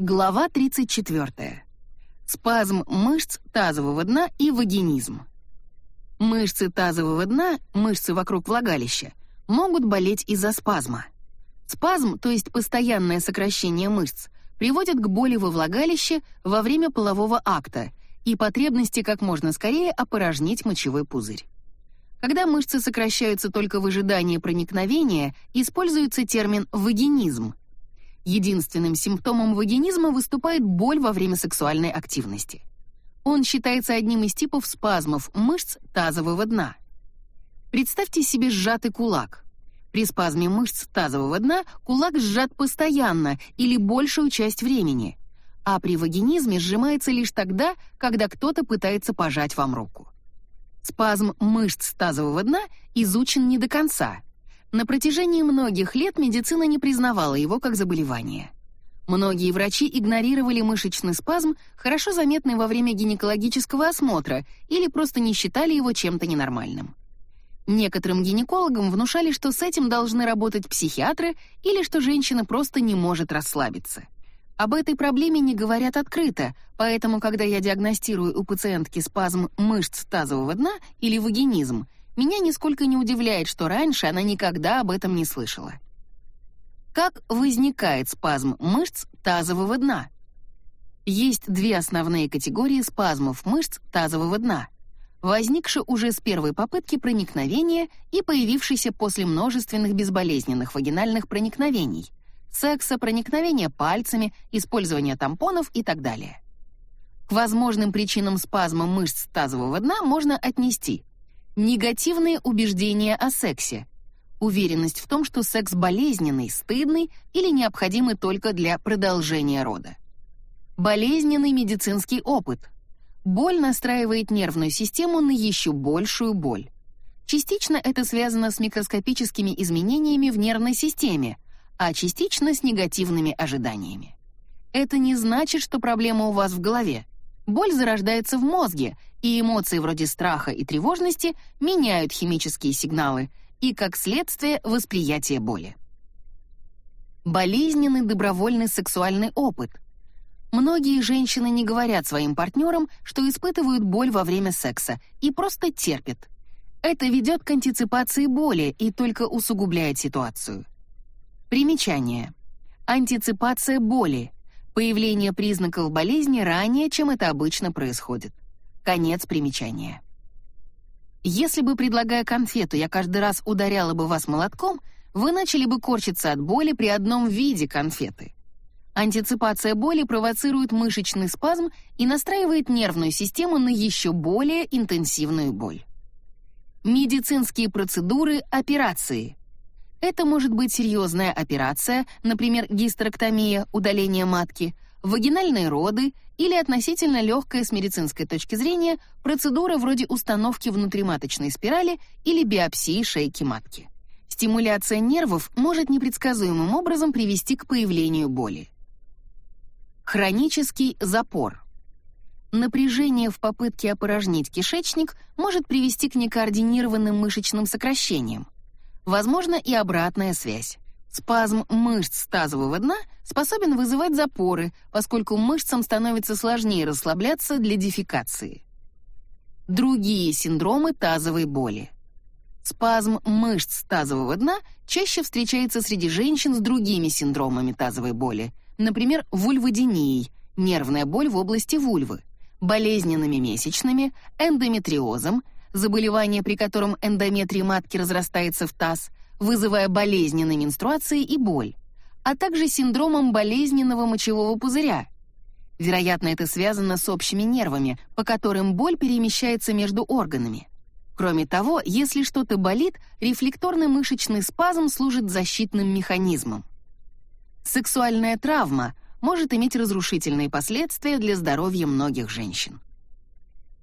Глава 34. Спазм мышц тазового дна и вагинизм. Мышцы тазового дна, мышцы вокруг влагалища, могут болеть из-за спазма. Спазм, то есть постоянное сокращение мышц, приводит к боли во влагалище во время полового акта и потребности как можно скорее опорожнить мочевой пузырь. Когда мышцы сокращаются только в ожидании проникновения, используется термин вагинизм – Единственным симптомом вагинизма выступает боль во время сексуальной активности. Он считается одним из типов спазмов мышц тазового дна. Представьте себе сжатый кулак. При спазме мышц тазового дна кулак сжат постоянно или большую часть времени, а при вагинизме сжимается лишь тогда, когда кто-то пытается пожать вам руку. Спазм мышц тазового дна изучен не до конца — на протяжении многих лет медицина не признавала его как заболевание. Многие врачи игнорировали мышечный спазм, хорошо заметный во время гинекологического осмотра, или просто не считали его чем-то ненормальным. Некоторым гинекологам внушали, что с этим должны работать психиатры или что женщина просто не может расслабиться. Об этой проблеме не говорят открыто, поэтому когда я диагностирую у пациентки спазм мышц тазового дна или вагинизм, меня нисколько не удивляет, что раньше она никогда об этом не слышала. Как возникает спазм мышц тазового дна? Есть две основные категории спазмов мышц тазового дна, возникшие уже с первой попытки проникновения и появившиеся после множественных безболезненных вагинальных проникновений, секса, проникновения пальцами, использования тампонов и так далее. К возможным причинам спазма мышц тазового дна можно отнести Негативные убеждения о сексе. Уверенность в том, что секс болезненный, стыдный или необходимый только для продолжения рода. Болезненный медицинский опыт. Боль настраивает нервную систему на еще большую боль. Частично это связано с микроскопическими изменениями в нервной системе, а частично с негативными ожиданиями. Это не значит, что проблема у вас в голове. Боль зарождается в мозге, и эмоции вроде страха и тревожности меняют химические сигналы и, как следствие, восприятие боли. Болезненный добровольный сексуальный опыт. Многие женщины не говорят своим партнерам, что испытывают боль во время секса, и просто терпят. Это ведет к антиципации боли и только усугубляет ситуацию. Примечание. Антиципация боли Появление признаков болезни ранее, чем это обычно происходит. Конец примечания. Если бы, предлагая конфету, я каждый раз ударяла бы вас молотком, вы начали бы корчиться от боли при одном виде конфеты. Антиципация боли провоцирует мышечный спазм и настраивает нервную систему на еще более интенсивную боль. Медицинские процедуры, операции. Это может быть серьезная операция, например, гистерэктомия, удаление матки, вагинальные роды или относительно легкая с медицинской точки зрения процедура вроде установки внутриматочной спирали или биопсии шейки матки. Стимуляция нервов может непредсказуемым образом привести к появлению боли. Хронический запор. Напряжение в попытке опорожнить кишечник может привести к некоординированным мышечным сокращениям. Возможно и обратная связь. Спазм мышц тазового дна способен вызывать запоры, поскольку мышцам становится сложнее расслабляться для дефекации. Другие синдромы тазовой боли. Спазм мышц тазового дна чаще встречается среди женщин с другими синдромами тазовой боли, например, вульводинией, нервная боль в области вульвы, болезненными месячными, эндометриозом, заболевание, при котором эндометрий матки разрастается в таз, вызывая болезненные менструации и боль, а также синдромом болезненного мочевого пузыря. Вероятно, это связано с общими нервами, по которым боль перемещается между органами. Кроме того, если что-то болит, рефлекторный мышечный спазм служит защитным механизмом. Сексуальная травма может иметь разрушительные последствия для здоровья многих женщин.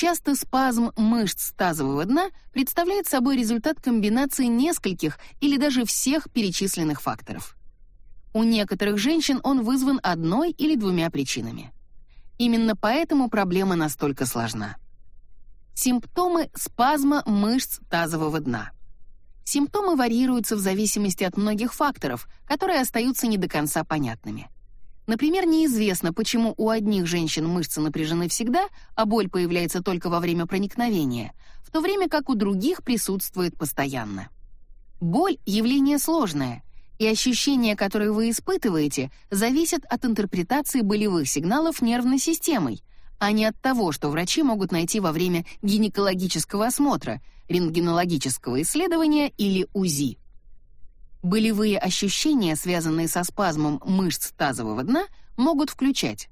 Часто спазм мышц тазового дна представляет собой результат комбинации нескольких или даже всех перечисленных факторов. У некоторых женщин он вызван одной или двумя причинами. Именно поэтому проблема настолько сложна. Симптомы спазма мышц тазового дна. Симптомы варьируются в зависимости от многих факторов, которые остаются не до конца понятными. Например, неизвестно, почему у одних женщин мышцы напряжены всегда, а боль появляется только во время проникновения, в то время как у других присутствует постоянно. Боль — явление сложное, и ощущения, которые вы испытываете, зависят от интерпретации болевых сигналов нервной системой, а не от того, что врачи могут найти во время гинекологического осмотра, рентгенологического исследования или УЗИ. Болевые ощущения, связанные со спазмом мышц тазового дна, могут включать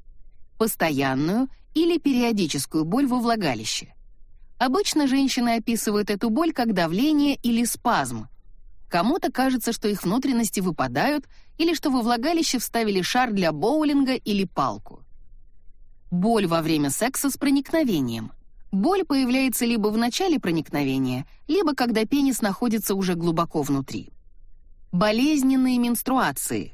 постоянную или периодическую боль во влагалище. Обычно женщины описывают эту боль как давление или спазм. Кому-то кажется, что их внутренности выпадают или что во влагалище вставили шар для боулинга или палку. Боль во время секса с проникновением. Боль появляется либо в начале проникновения, либо когда пенис находится уже глубоко внутри. Болезненные менструации.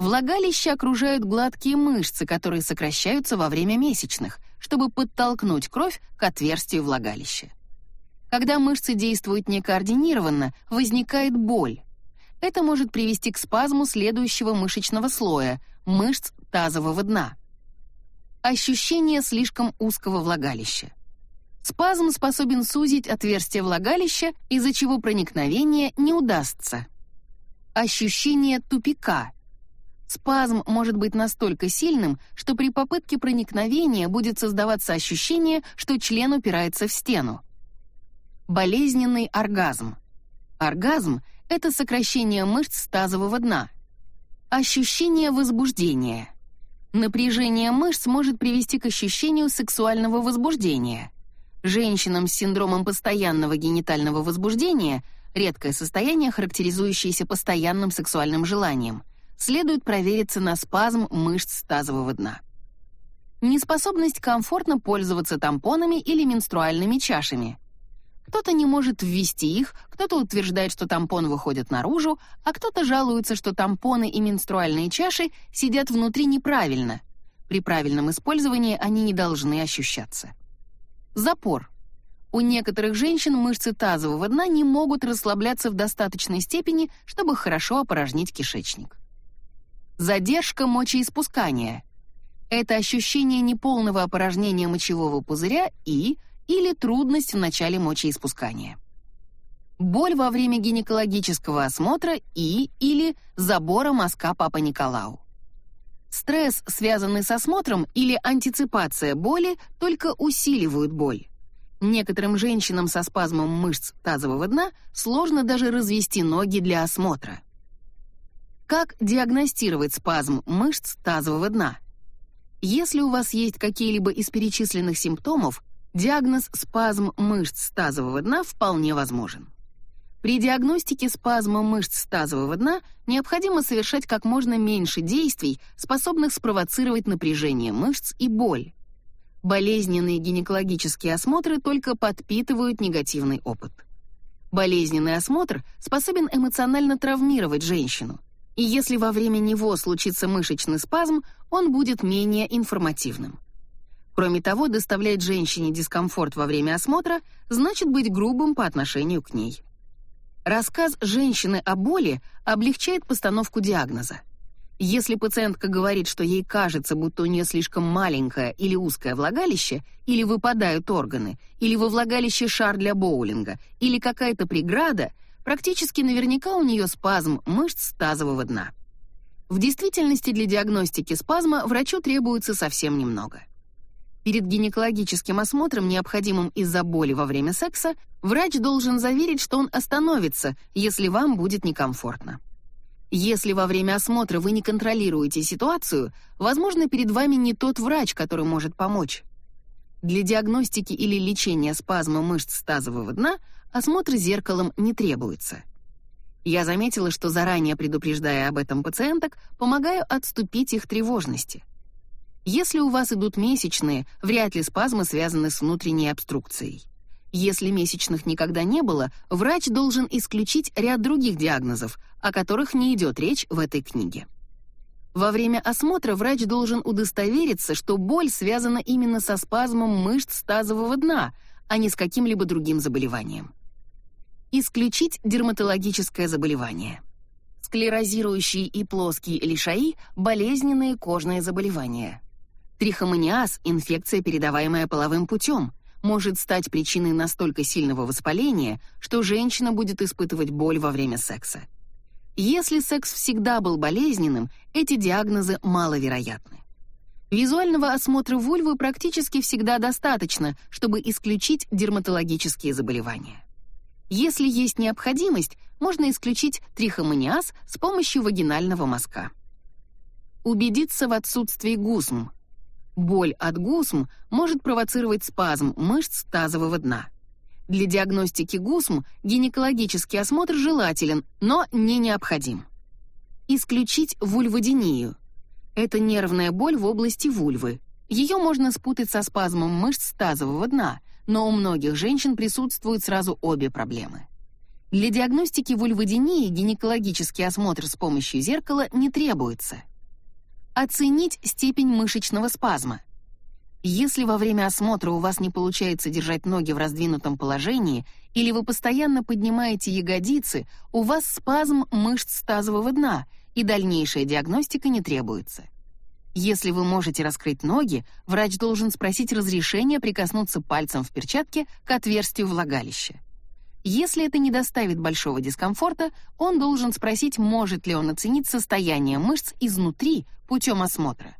Влагалище окружают гладкие мышцы, которые сокращаются во время месячных, чтобы подтолкнуть кровь к отверстию влагалища. Когда мышцы действуют некоординированно, возникает боль. Это может привести к спазму следующего мышечного слоя мышц тазового дна. Ощущение слишком узкого влагалища. Спазм способен сузить отверстие влагалища, из-за чего проникновение не удастся ощущение тупика. Спазм может быть настолько сильным, что при попытке проникновения будет создаваться ощущение, что член упирается в стену. Болезненный оргазм. Оргазм — это сокращение мышц тазового дна. Ощущение возбуждения. Напряжение мышц может привести к ощущению сексуального возбуждения. Женщинам с синдромом постоянного генитального возбуждения — редкое состояние, характеризующееся постоянным сексуальным желанием. Следует провериться на спазм мышц тазового дна. Неспособность комфортно пользоваться тампонами или менструальными чашами. Кто-то не может ввести их, кто-то утверждает, что тампон выходит наружу, а кто-то жалуется, что тампоны и менструальные чаши сидят внутри неправильно. При правильном использовании они не должны ощущаться. Запор. У некоторых женщин мышцы тазового дна не могут расслабляться в достаточной степени, чтобы хорошо опорожнить кишечник. Задержка мочеиспускания. Это ощущение неполного опорожнения мочевого пузыря и или трудность в начале мочеиспускания. Боль во время гинекологического осмотра и или забора мазка Папа Николау. Стресс, связанный с осмотром или антиципация боли, только усиливают боль. Некоторым женщинам со спазмом мышц тазового дна сложно даже развести ноги для осмотра. Как диагностировать спазм мышц тазового дна? Если у вас есть какие-либо из перечисленных симптомов, диагноз спазм мышц тазового дна вполне возможен. При диагностике спазма мышц тазового дна необходимо совершать как можно меньше действий, способных спровоцировать напряжение мышц и боль. Болезненные гинекологические осмотры только подпитывают негативный опыт. Болезненный осмотр способен эмоционально травмировать женщину, и если во время него случится мышечный спазм, он будет менее информативным. Кроме того, доставлять женщине дискомфорт во время осмотра значит быть грубым по отношению к ней. Рассказ женщины о боли облегчает постановку диагноза. Если пациентка говорит, что ей кажется, будто у нее слишком маленькое или узкое влагалище, или выпадают органы, или во влагалище шар для боулинга, или какая-то преграда, практически наверняка у нее спазм мышц тазового дна. В действительности для диагностики спазма врачу требуется совсем немного. Перед гинекологическим осмотром, необходимым из-за боли во время секса, врач должен заверить, что он остановится, если вам будет некомфортно. Если во время осмотра вы не контролируете ситуацию, возможно, перед вами не тот врач, который может помочь. Для диагностики или лечения спазма мышц тазового дна осмотр зеркалом не требуется. Я заметила, что заранее предупреждая об этом пациенток, помогаю отступить их тревожности. Если у вас идут месячные, вряд ли спазмы связаны с внутренней обструкцией. Если месячных никогда не было, врач должен исключить ряд других диагнозов, о которых не идет речь в этой книге. Во время осмотра врач должен удостовериться, что боль связана именно со спазмом мышц тазового дна, а не с каким-либо другим заболеванием. Исключить дерматологическое заболевание. склерозирующий и плоский лишаи – болезненные кожные заболевания. Трихомониаз – инфекция, передаваемая половым путем, может стать причиной настолько сильного воспаления, что женщина будет испытывать боль во время секса. Если секс всегда был болезненным, эти диагнозы маловероятны. Визуального осмотра вульвы практически всегда достаточно, чтобы исключить дерматологические заболевания. Если есть необходимость, можно исключить трихомониаз с помощью вагинального мазка. Убедиться в отсутствии гусм. Боль от гусм может провоцировать спазм мышц тазового дна. Для диагностики гусм гинекологический осмотр желателен, но не необходим. Исключить вульводинию. Это нервная боль в области вульвы. Ее можно спутать со спазмом мышц тазового дна, но у многих женщин присутствуют сразу обе проблемы. Для диагностики вульводинии гинекологический осмотр с помощью зеркала не требуется. Оценить степень мышечного спазма. Если во время осмотра у вас не получается держать ноги в раздвинутом положении или вы постоянно поднимаете ягодицы, у вас спазм мышц тазового дна, и дальнейшая диагностика не требуется. Если вы можете раскрыть ноги, врач должен спросить разрешения прикоснуться пальцем в перчатке к отверстию влагалища. Если это не доставит большого дискомфорта, он должен спросить, может ли он оценить состояние мышц изнутри путем осмотра.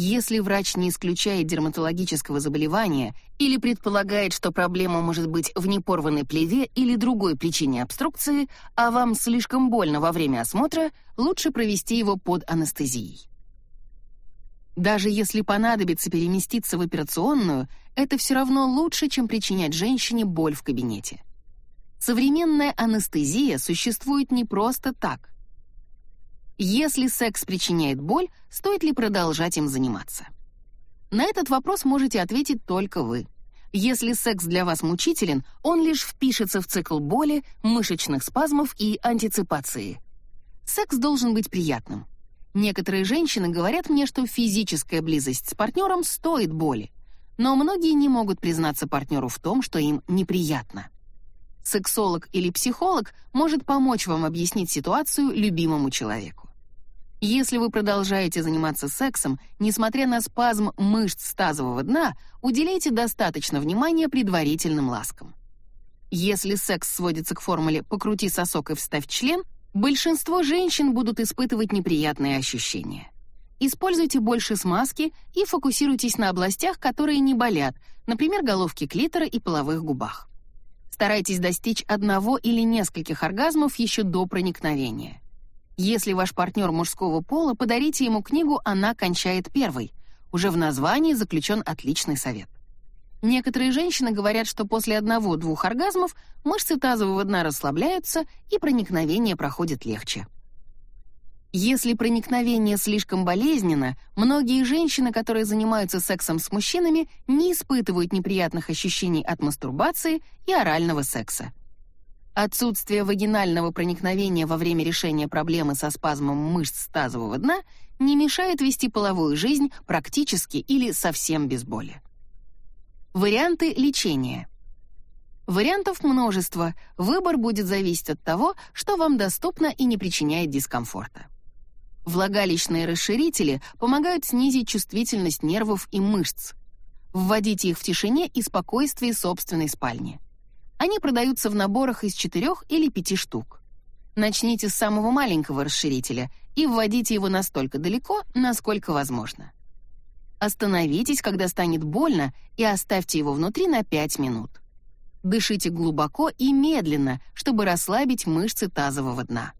Если врач не исключает дерматологического заболевания или предполагает, что проблема может быть в непорванной плеве или другой причине обструкции, а вам слишком больно во время осмотра, лучше провести его под анестезией. Даже если понадобится переместиться в операционную, это все равно лучше, чем причинять женщине боль в кабинете. Современная анестезия существует не просто так. Если секс причиняет боль, стоит ли продолжать им заниматься? На этот вопрос можете ответить только вы. Если секс для вас мучителен, он лишь впишется в цикл боли, мышечных спазмов и антиципации. Секс должен быть приятным. Некоторые женщины говорят мне, что физическая близость с партнером стоит боли, но многие не могут признаться партнеру в том, что им неприятно сексолог или психолог может помочь вам объяснить ситуацию любимому человеку. Если вы продолжаете заниматься сексом, несмотря на спазм мышц тазового дна, уделяйте достаточно внимания предварительным ласкам. Если секс сводится к формуле «покрути сосок и вставь член», большинство женщин будут испытывать неприятные ощущения. Используйте больше смазки и фокусируйтесь на областях, которые не болят, например, головке клитора и половых губах. Старайтесь достичь одного или нескольких оргазмов еще до проникновения. Если ваш партнер мужского пола, подарите ему книгу «Она кончает первой». Уже в названии заключен отличный совет. Некоторые женщины говорят, что после одного-двух оргазмов мышцы тазового дна расслабляются и проникновение проходит легче. Если проникновение слишком болезненно, многие женщины, которые занимаются сексом с мужчинами, не испытывают неприятных ощущений от мастурбации и орального секса. Отсутствие вагинального проникновения во время решения проблемы со спазмом мышц тазового дна не мешает вести половую жизнь практически или совсем без боли. Варианты лечения. Вариантов множество, выбор будет зависеть от того, что вам доступно и не причиняет дискомфорта. Влагалищные расширители помогают снизить чувствительность нервов и мышц. Вводите их в тишине и спокойствии собственной спальни. Они продаются в наборах из четырех или пяти штук. Начните с самого маленького расширителя и вводите его настолько далеко, насколько возможно. Остановитесь, когда станет больно, и оставьте его внутри на 5 минут. Дышите глубоко и медленно, чтобы расслабить мышцы тазового дна.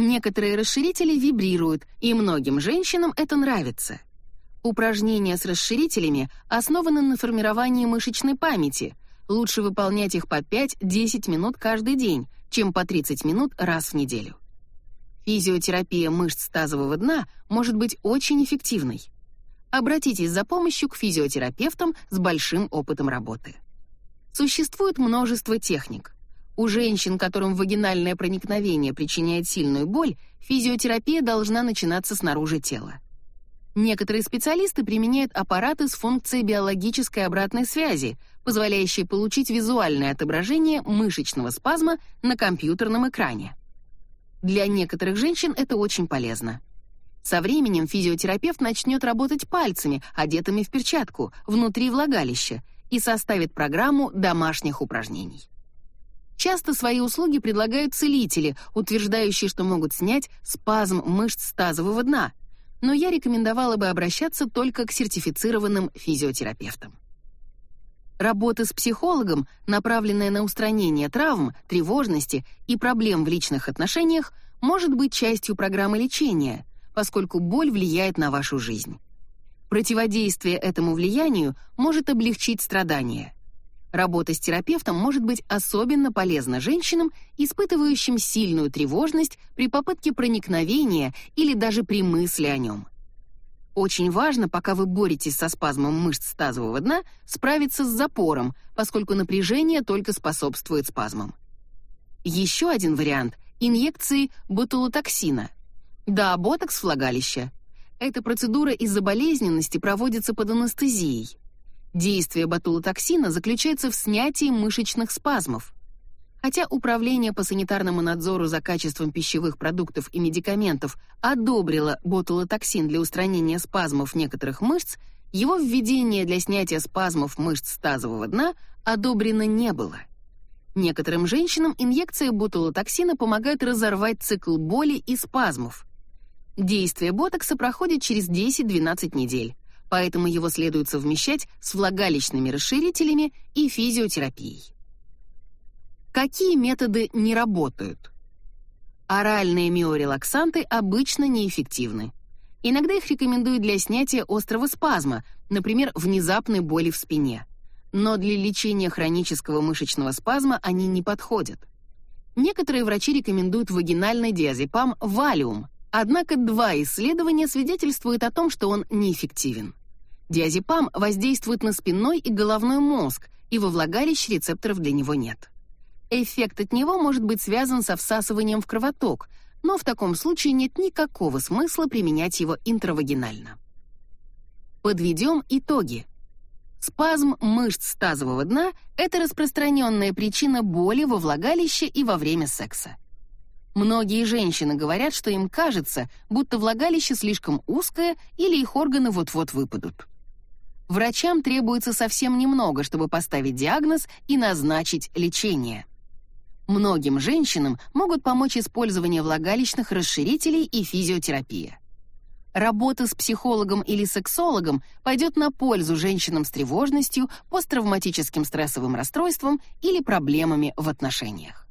Некоторые расширители вибрируют, и многим женщинам это нравится. Упражнения с расширителями основаны на формировании мышечной памяти. Лучше выполнять их по 5-10 минут каждый день, чем по 30 минут раз в неделю. Физиотерапия мышц тазового дна может быть очень эффективной. Обратитесь за помощью к физиотерапевтам с большим опытом работы. Существует множество техник. У женщин, которым вагинальное проникновение причиняет сильную боль, физиотерапия должна начинаться снаружи тела. Некоторые специалисты применяют аппараты с функцией биологической обратной связи, позволяющие получить визуальное отображение мышечного спазма на компьютерном экране. Для некоторых женщин это очень полезно. Со временем физиотерапевт начнет работать пальцами, одетыми в перчатку, внутри влагалища и составит программу домашних упражнений. Часто свои услуги предлагают целители, утверждающие, что могут снять спазм мышц тазового дна, но я рекомендовала бы обращаться только к сертифицированным физиотерапевтам. Работа с психологом, направленная на устранение травм, тревожности и проблем в личных отношениях, может быть частью программы лечения, поскольку боль влияет на вашу жизнь. Противодействие этому влиянию может облегчить страдания. Работа с терапевтом может быть особенно полезна женщинам, испытывающим сильную тревожность при попытке проникновения или даже при мысли о нем. Очень важно, пока вы боретесь со спазмом мышц тазового дна, справиться с запором, поскольку напряжение только способствует спазмам. Еще один вариант инъекции ботулотоксина. Да, ботокс влагалища. Эта процедура из-за болезненности проводится под анестезией. Действие ботулотоксина заключается в снятии мышечных спазмов. Хотя Управление по санитарному надзору за качеством пищевых продуктов и медикаментов одобрило ботулотоксин для устранения спазмов некоторых мышц, его введение для снятия спазмов мышц тазового дна одобрено не было. Некоторым женщинам инъекция ботулотоксина помогает разорвать цикл боли и спазмов. Действие ботокса проходит через 10-12 недель поэтому его следует совмещать с влагалищными расширителями и физиотерапией. Какие методы не работают? Оральные миорелаксанты обычно неэффективны. Иногда их рекомендуют для снятия острого спазма, например, внезапной боли в спине. Но для лечения хронического мышечного спазма они не подходят. Некоторые врачи рекомендуют вагинальный диазепам Valium, однако два исследования свидетельствуют о том, что он неэффективен. Диазепам воздействует на спинной и головной мозг, и во влагалище рецепторов для него нет. Эффект от него может быть связан со всасыванием в кровоток, но в таком случае нет никакого смысла применять его интравагинально. Подведем итоги. Спазм мышц тазового дна – это распространенная причина боли во влагалище и во время секса. Многие женщины говорят, что им кажется, будто влагалище слишком узкое или их органы вот-вот выпадут. Врачам требуется совсем немного, чтобы поставить диагноз и назначить лечение. Многим женщинам могут помочь использование влагалищных расширителей и физиотерапия. Работа с психологом или сексологом пойдет на пользу женщинам с тревожностью, посттравматическим стрессовым расстройством или проблемами в отношениях.